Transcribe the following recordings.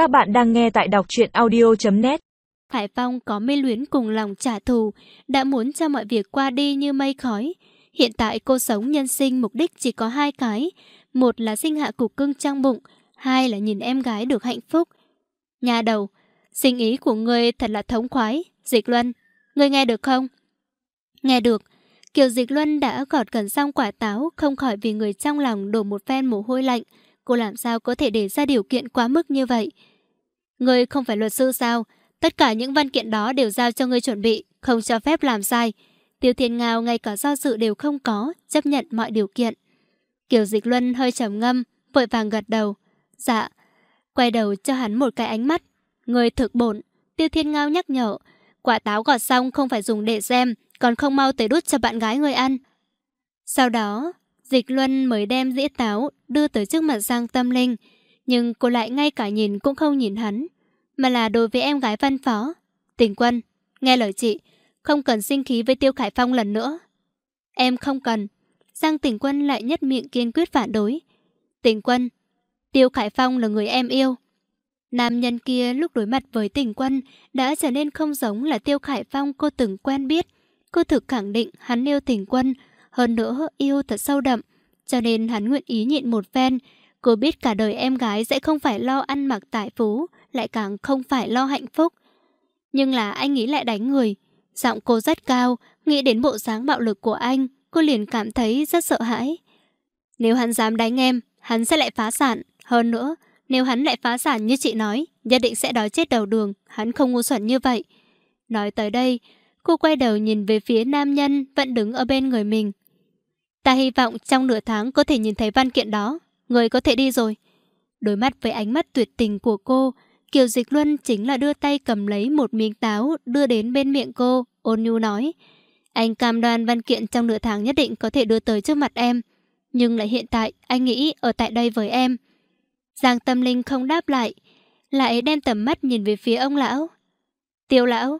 Các bạn đang nghe tại đọc truyện audio.net Hải Phong có mê luyến cùng lòng trả thù, đã muốn cho mọi việc qua đi như mây khói. Hiện tại cô sống nhân sinh mục đích chỉ có hai cái. Một là sinh hạ cục cưng trong bụng, hai là nhìn em gái được hạnh phúc. Nhà đầu, sinh ý của ngươi thật là thống khoái. Dịch Luân, ngươi nghe được không? Nghe được. Kiều Dịch Luân đã gọt gần xong quả táo, không khỏi vì người trong lòng đổ một phen mồ hôi lạnh. Cô làm sao có thể để ra điều kiện quá mức như vậy? Ngươi không phải luật sư sao? Tất cả những văn kiện đó đều giao cho ngươi chuẩn bị, không cho phép làm sai. Tiêu Thiên Ngao ngay cả do sự đều không có, chấp nhận mọi điều kiện. Kiều Dịch Luân hơi trầm ngâm, vội vàng gật đầu. Dạ. Quay đầu cho hắn một cái ánh mắt. Người thực bổn. Tiêu Thiên Ngao nhắc nhở. Quả táo gọt xong không phải dùng để xem, còn không mau tới đút cho bạn gái người ăn. Sau đó, Dịch Luân mới đem dĩa táo đưa tới trước mặt Giang Tâm Linh. Nhưng cô lại ngay cả nhìn cũng không nhìn hắn, mà là đối với em gái văn phó. Tình quân, nghe lời chị, không cần sinh khí với Tiêu Khải Phong lần nữa. Em không cần. Giang tình quân lại nhất miệng kiên quyết phản đối. Tình quân, Tiêu Khải Phong là người em yêu. Nam nhân kia lúc đối mặt với tình quân đã trở nên không giống là Tiêu Khải Phong cô từng quen biết. Cô thực khẳng định hắn yêu tình quân, hơn nữa yêu thật sâu đậm. Cho nên hắn nguyện ý nhịn một phen. Cô biết cả đời em gái sẽ không phải lo ăn mặc tại phú, lại càng không phải lo hạnh phúc. Nhưng là anh nghĩ lại đánh người. Giọng cô rất cao, nghĩ đến bộ dáng bạo lực của anh, cô liền cảm thấy rất sợ hãi. Nếu hắn dám đánh em, hắn sẽ lại phá sản. Hơn nữa, nếu hắn lại phá sản như chị nói, nhất định sẽ đói chết đầu đường, hắn không ngu xuẩn như vậy. Nói tới đây, cô quay đầu nhìn về phía nam nhân vẫn đứng ở bên người mình. Ta hy vọng trong nửa tháng có thể nhìn thấy văn kiện đó, người có thể đi rồi. Đối mắt với ánh mắt tuyệt tình của cô, Kiều Dịch Luân chính là đưa tay cầm lấy một miếng táo đưa đến bên miệng cô, ôn nhu nói. Anh cam đoan văn kiện trong nửa tháng nhất định có thể đưa tới trước mặt em. Nhưng lại hiện tại, anh nghĩ ở tại đây với em. Giang tâm linh không đáp lại, lại đem tầm mắt nhìn về phía ông lão. Tiêu lão,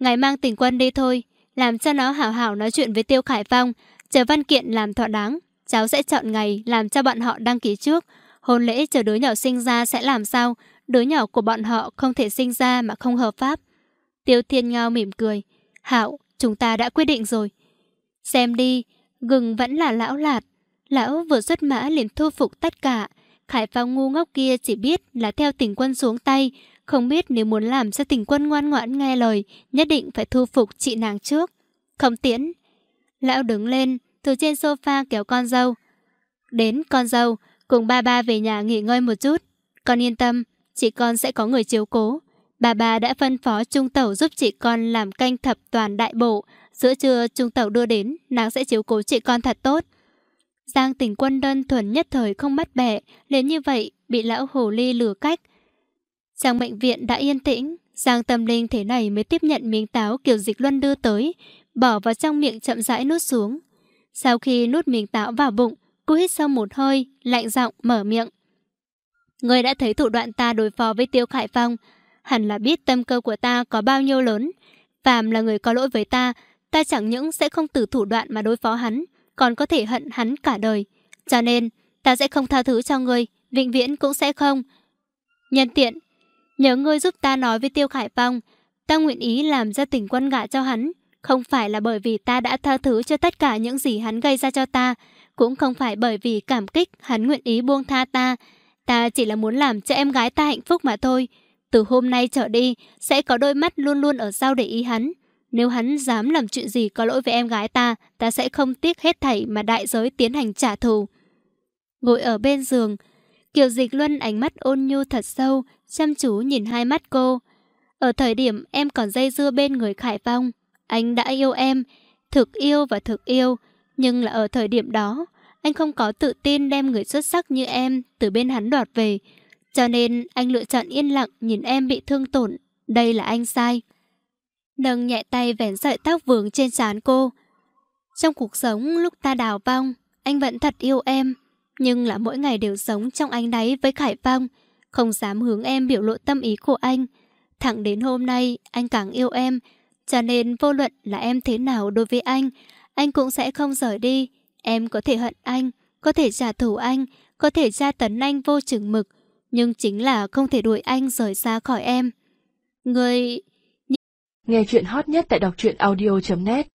ngài mang tình quân đi thôi, làm cho nó hảo hảo nói chuyện với Tiêu Khải Phong, chờ văn kiện làm thỏa đáng. Cháu sẽ chọn ngày làm cho bọn họ đăng ký trước. Hôn lễ chờ đứa nhỏ sinh ra sẽ làm sao? Đứa nhỏ của bọn họ không thể sinh ra mà không hợp pháp. Tiêu Thiên Ngao mỉm cười. Hảo, chúng ta đã quyết định rồi. Xem đi, gừng vẫn là lão lạt. Lão vừa xuất mã liền thu phục tất cả. Khải Phong ngu ngốc kia chỉ biết là theo tình quân xuống tay, không biết nếu muốn làm cho tình quân ngoan ngoãn nghe lời, nhất định phải thu phục chị nàng trước. Không tiễn. Lão đứng lên, từ trên sofa kéo con dâu. Đến con dâu, cùng ba ba về nhà nghỉ ngơi một chút. Con yên tâm, chị con sẽ có người chiếu cố. Bà bà đã phân phó trung tẩu giúp chị con làm canh thập toàn đại bộ. Giữa trưa trung tẩu đưa đến, nàng sẽ chiếu cố chị con thật tốt. Giang Tỉnh quân đơn thuần nhất thời không bắt bẻ, đến như vậy bị lão hồ ly lừa cách. Trong bệnh viện đã yên tĩnh, Giang tâm linh thế này mới tiếp nhận miếng táo kiểu dịch luân đưa tới, bỏ vào trong miệng chậm rãi nuốt xuống. Sau khi nuốt miếng táo vào bụng, cô hít sâu một hơi, lạnh giọng mở miệng. Người đã thấy thủ đoạn ta đối phó với Tiêu Khải Phong, hẳn là biết tâm cơ của ta có bao nhiêu lớn. Phạm là người có lỗi với ta, ta chẳng những sẽ không từ thủ đoạn mà đối phó hắn, còn có thể hận hắn cả đời. Cho nên, ta sẽ không tha thứ cho ngươi, vĩnh viễn cũng sẽ không. Nhân tiện, nhớ ngươi giúp ta nói với Tiêu Khải Phong, ta nguyện ý làm ra tình quân gạ cho hắn. Không phải là bởi vì ta đã tha thứ cho tất cả những gì hắn gây ra cho ta, cũng không phải bởi vì cảm kích hắn nguyện ý buông tha ta. Ta chỉ là muốn làm cho em gái ta hạnh phúc mà thôi. Từ hôm nay trở đi, sẽ có đôi mắt luôn luôn ở sau để ý hắn. Nếu hắn dám làm chuyện gì có lỗi với em gái ta, ta sẽ không tiếc hết thảy mà đại giới tiến hành trả thù. Ngồi ở bên giường, Kiều Dịch Luân ánh mắt ôn nhu thật sâu, chăm chú nhìn hai mắt cô. Ở thời điểm em còn dây dưa bên người Khải Phong, anh đã yêu em, thực yêu và thực yêu. Nhưng là ở thời điểm đó, anh không có tự tin đem người xuất sắc như em từ bên hắn đoạt về. Cho nên anh lựa chọn yên lặng nhìn em bị thương tổn. Đây là anh sai. Nâng nhẹ tay vén sợi tóc vướng trên trán cô. Trong cuộc sống lúc ta đào vong, anh vẫn thật yêu em. Nhưng là mỗi ngày đều sống trong ánh đáy với Khải Phong. Không dám hướng em biểu lộ tâm ý của anh. Thẳng đến hôm nay, anh càng yêu em. Cho nên vô luận là em thế nào đối với anh, anh cũng sẽ không rời đi. Em có thể hận anh, có thể trả thù anh, có thể tra tấn anh vô chừng mực, nhưng chính là không thể đuổi anh rời xa khỏi em. Người... Nghe chuyện hot nhất tại đọc truyện audio.net